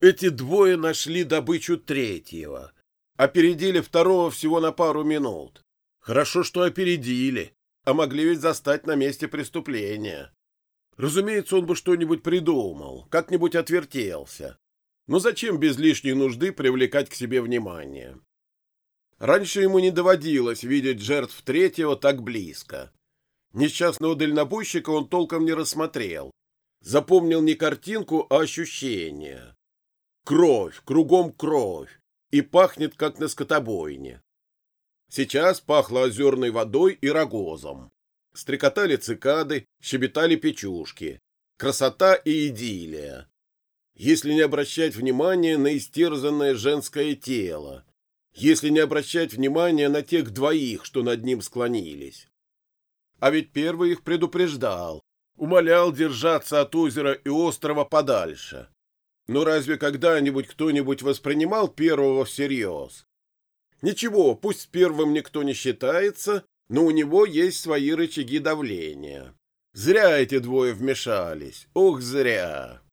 Эти двое нашли добычу третьего. Опередили второго всего на пару минут. Хорошо, что опередили, а могли ведь застать на месте преступления. Разумеется, он бы что-нибудь придумал, как-нибудь отвертелся. Но зачем без лишней нужды привлекать к себе внимание? Раньше ему не доводилось видеть жертв третьего так близко. Несчастного дальнобойщика он толком не рассмотрел. Запомнил не картинку, а ощущение. Кровь, кругом кровь, и пахнет, как на скотобойне. Сейчас пахло озерной водой и рогозом. Стрекотали цикады, щебетали печушки. Красота и идиллия. Если не обращать внимания на истерзанное женское тело, если не обращать внимания на тех двоих, что над ним склонились. А ведь первый их предупреждал, умолял держаться от озера и острова подальше. Но разве когда-нибудь кто-нибудь воспринимал первого всерьез? Ничего, пусть первым никто не считается, но у него есть свои рычаги давления. Зря эти двое вмешались, ох, зря.